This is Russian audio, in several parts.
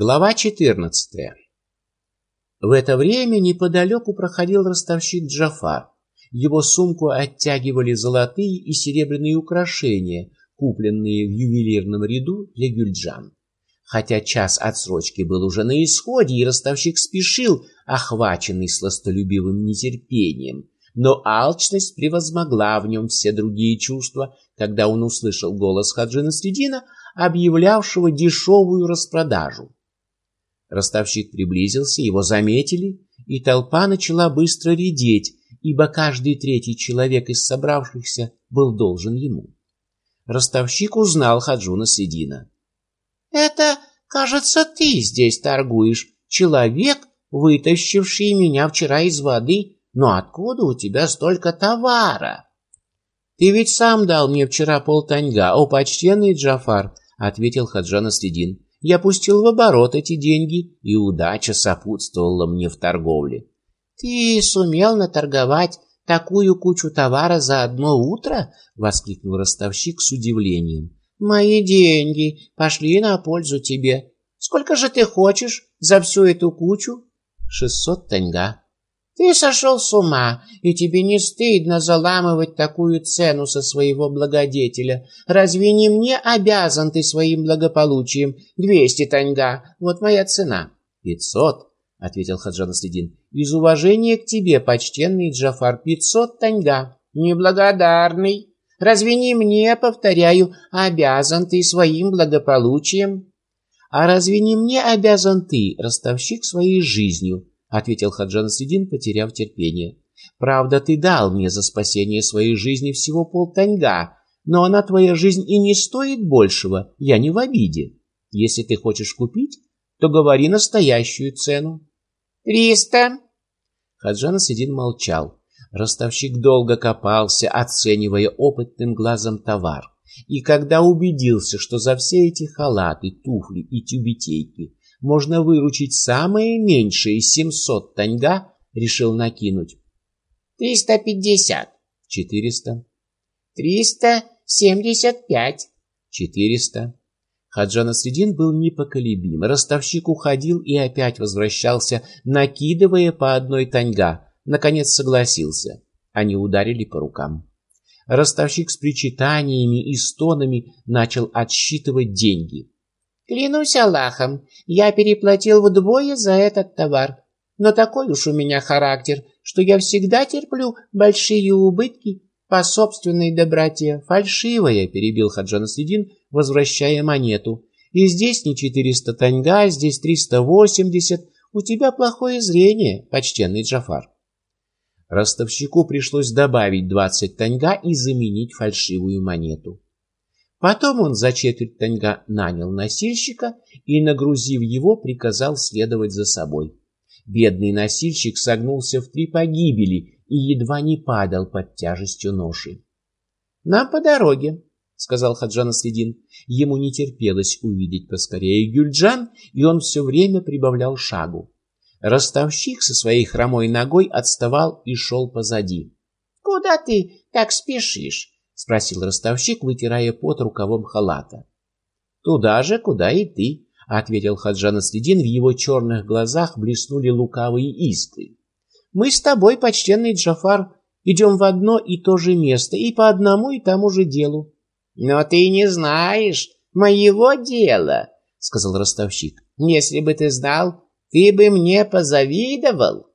Глава 14. В это время неподалеку проходил ростовщик Джафар. Его сумку оттягивали золотые и серебряные украшения, купленные в ювелирном ряду для Гюльджан. Хотя час отсрочки был уже на исходе, и ростовщик спешил, охваченный сластолюбивым нетерпением, но алчность превозмогла в нем все другие чувства, когда он услышал голос Хаджина Средина, объявлявшего дешевую распродажу. Ростовщик приблизился, его заметили, и толпа начала быстро редеть, ибо каждый третий человек из собравшихся был должен ему. Ростовщик узнал Хаджуна Седина. «Это, кажется, ты здесь торгуешь, человек, вытащивший меня вчера из воды. Но откуда у тебя столько товара?» «Ты ведь сам дал мне вчера полтаньга, о почтенный Джафар», — ответил Хаджан Следин. Я пустил в оборот эти деньги, и удача сопутствовала мне в торговле. Ты сумел наторговать такую кучу товара за одно утро? воскликнул ростовщик с удивлением. Мои деньги пошли на пользу тебе. Сколько же ты хочешь за всю эту кучу? Шестьсот таньга. Ты сошел с ума, и тебе не стыдно заламывать такую цену со своего благодетеля. Разве не мне обязан ты своим благополучием? Двести таньга, вот моя цена. Пятьсот, — ответил Хаджан Следин. Из уважения к тебе, почтенный Джафар, пятьсот таньга. Неблагодарный. Разве не мне, повторяю, обязан ты своим благополучием? А разве не мне обязан ты, ростовщик своей жизнью? — ответил Хаджан Сидин, потеряв терпение. «Правда, ты дал мне за спасение своей жизни всего полтаньга, но она твоя жизнь и не стоит большего, я не в обиде. Если ты хочешь купить, то говори настоящую цену». «Триста». Хаджан Сидин молчал. Ростовщик долго копался, оценивая опытным глазом товар. И когда убедился, что за все эти халаты, туфли и тюбетейки можно выручить самое меньшее семьсот таньга, решил накинуть. Триста пятьдесят. Четыреста. Триста семьдесят пять. Четыреста. Хаджан Средин был непоколебим. Ростовщик уходил и опять возвращался, накидывая по одной таньга. Наконец согласился. Они ударили по рукам. Ростовщик с причитаниями и стонами начал отсчитывать деньги. Клянусь Аллахом, я переплатил вдвое за этот товар. Но такой уж у меня характер, что я всегда терплю большие убытки по собственной доброте. Фальшивая, перебил Хаджан Следин, возвращая монету. И здесь не четыреста таньга, здесь триста восемьдесят. У тебя плохое зрение, почтенный Джафар. Ростовщику пришлось добавить двадцать таньга и заменить фальшивую монету. Потом он за четверть таньга нанял носильщика и, нагрузив его, приказал следовать за собой. Бедный носильщик согнулся в три погибели и едва не падал под тяжестью ноши. «Нам по дороге», — сказал Хаджан Следин. Ему не терпелось увидеть поскорее Гюльджан, и он все время прибавлял шагу. Ростовщик со своей хромой ногой отставал и шел позади. «Куда ты так спешишь?» — спросил ростовщик, вытирая пот рукавом халата. «Туда же, куда и ты», — ответил Хаджан Следин. В его черных глазах блеснули лукавые искры. «Мы с тобой, почтенный Джафар, идем в одно и то же место и по одному и тому же делу». «Но ты не знаешь моего дела», — сказал ростовщик. «Если бы ты знал, ты бы мне позавидовал».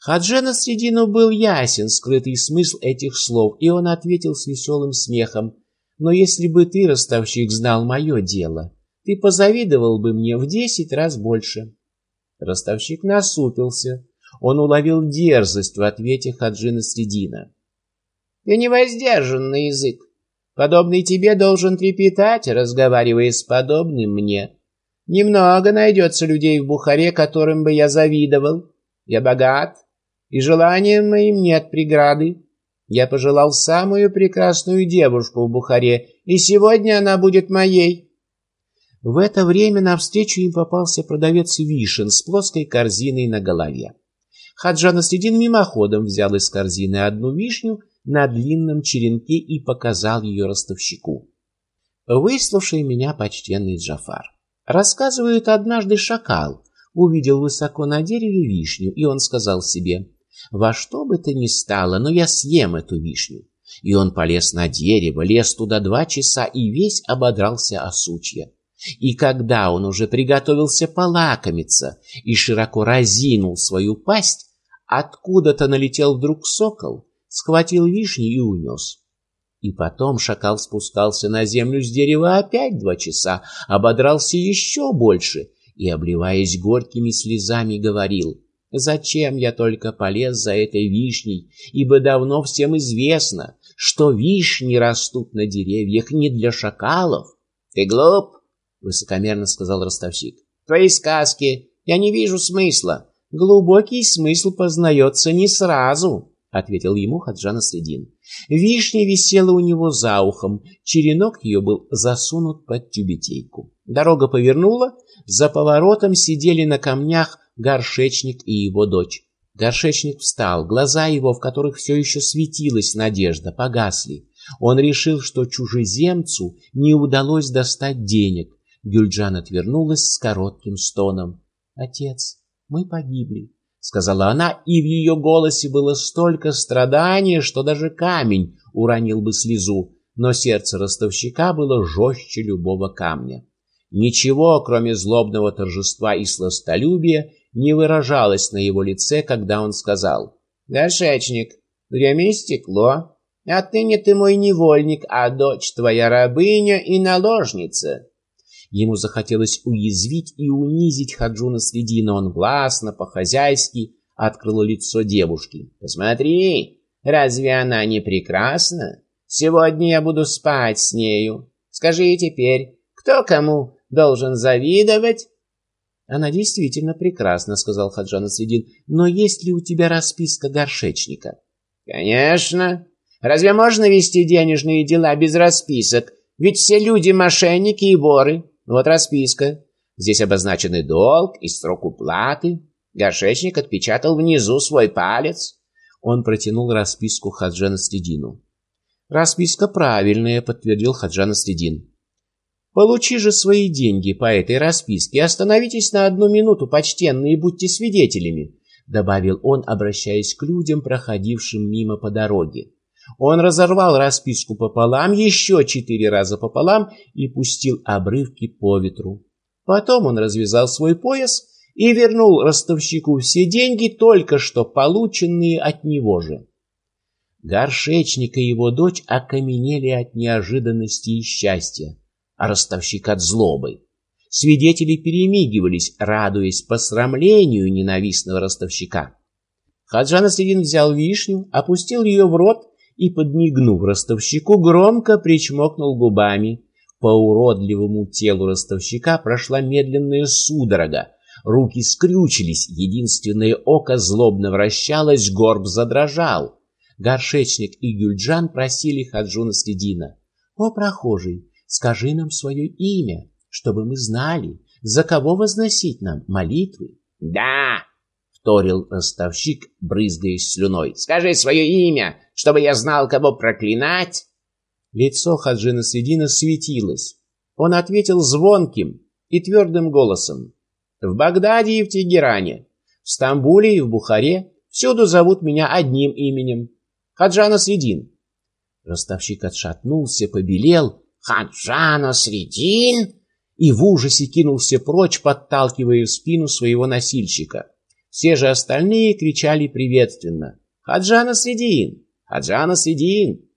Хаджена Средину был ясен скрытый смысл этих слов, и он ответил с веселым смехом. «Но если бы ты, ростовщик, знал мое дело, ты позавидовал бы мне в десять раз больше». Ростовщик насупился. Он уловил дерзость в ответе Хаджина Средина. «Ты не воздержан на язык. Подобный тебе должен трепетать, разговаривая с подобным мне. Немного найдется людей в Бухаре, которым бы я завидовал. Я богат, и желанием моим нет преграды. Я пожелал самую прекрасную девушку в Бухаре, и сегодня она будет моей. В это время навстречу им попался продавец вишен с плоской корзиной на голове. Хаджан Аследин мимоходом взял из корзины одну вишню на длинном черенке и показал ее ростовщику. «Выслушай меня, почтенный Джафар. Рассказывают, однажды шакал увидел высоко на дереве вишню, и он сказал себе, «Во что бы то ни стало, но я съем эту вишню». И он полез на дерево, лез туда два часа и весь ободрался о сучья. И когда он уже приготовился полакомиться и широко разинул свою пасть, откуда-то налетел вдруг сокол, схватил вишни и унес. И потом шакал спускался на землю с дерева опять два часа, ободрался еще больше и, обливаясь горькими слезами, говорил, «Зачем я только полез за этой вишней, ибо давно всем известно, что вишни растут на деревьях не для шакалов». «Ты глуп?» — высокомерно сказал ростовщик. «Твои сказки, я не вижу смысла». «Глубокий смысл познается не сразу», — ответил ему Хаджана Средин. Вишня висела у него за ухом, черенок ее был засунут под тюбетейку. Дорога повернула, за поворотом сидели на камнях горшечник и его дочь. Горшечник встал, глаза его, в которых все еще светилась надежда, погасли. Он решил, что чужеземцу не удалось достать денег. Гюльджан отвернулась с коротким стоном. «Отец, мы погибли», — сказала она, и в ее голосе было столько страдания, что даже камень уронил бы слезу, но сердце ростовщика было жестче любого камня. Ничего, кроме злобного торжества и сластолюбия, не выражалось на его лице, когда он сказал «Горшечник, время истекло, отныне ты мой невольник, а дочь твоя рабыня и наложница». Ему захотелось уязвить и унизить Хаджуна Средина. Он властно, по-хозяйски открыл лицо девушки. «Посмотри, разве она не прекрасна? Сегодня я буду спать с нею. Скажи теперь, кто кому должен завидовать?» «Она действительно прекрасна», — сказал Хаджан Средин. «Но есть ли у тебя расписка горшечника?» «Конечно. Разве можно вести денежные дела без расписок? Ведь все люди мошенники и воры. Вот расписка. Здесь обозначены долг и срок уплаты. Горшечник отпечатал внизу свой палец. Он протянул расписку Хаджана Следину. «Расписка правильная», — подтвердил Хаджан Следин. «Получи же свои деньги по этой расписке. Остановитесь на одну минуту, почтенные, будьте свидетелями», — добавил он, обращаясь к людям, проходившим мимо по дороге. Он разорвал расписку пополам, еще четыре раза пополам и пустил обрывки по ветру. Потом он развязал свой пояс и вернул ростовщику все деньги, только что полученные от него же. Горшечник и его дочь окаменели от неожиданности и счастья, а ростовщик от злобы. Свидетели перемигивались, радуясь посрамлению ненавистного ростовщика. Хаджан Асирин взял вишню, опустил ее в рот и, подмигнув ростовщику, громко причмокнул губами. По уродливому телу ростовщика прошла медленная судорога. Руки скрючились, единственное око злобно вращалось, горб задрожал. Горшечник и Гюльджан просили Хаджуна Следина. «О, прохожий, скажи нам свое имя, чтобы мы знали, за кого возносить нам молитвы». «Да!» — вторил ростовщик, брызгаясь слюной. «Скажи свое имя, чтобы я знал, кого проклинать?» Лицо Хаджина Средина светилось. Он ответил звонким и твердым голосом. «В Багдаде и в Тегеране, в Стамбуле и в Бухаре всюду зовут меня одним именем — Хаджана Средин». Ростовщик отшатнулся, побелел. «Хаджана Средин!» и в ужасе кинулся прочь, подталкивая в спину своего носильщика. Все же остальные кричали приветственно. «Хаджана Средин! Хаджана Средин!»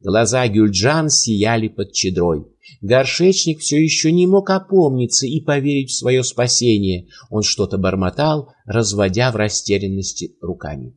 Глаза Гюльджан сияли под чедрой. Горшечник все еще не мог опомниться и поверить в свое спасение. Он что-то бормотал, разводя в растерянности руками.